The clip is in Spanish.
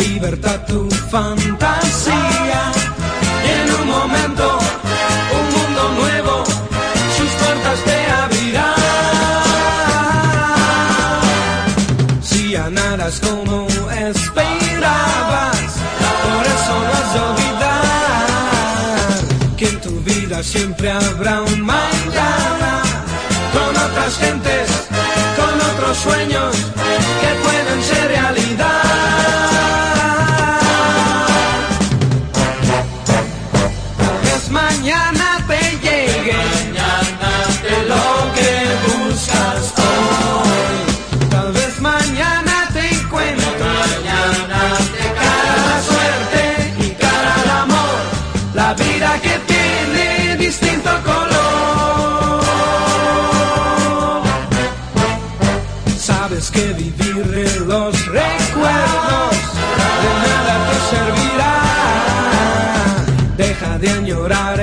libertad, tu fantasía. Y en un momento, un mundo nuevo, sus puertas te abrirá. Si ganaras como esperabas, por eso no has olvidar que en tu vida siempre habrá un mañana con otras gentes, mañana te llegue lo que buscas hoy. Tal vez mañana te encuentres cara a la suerte y cara al amor. La vida que tiene distinto color. Sabes que vivir en los recuerdos de nada te servirá. Deja de añorar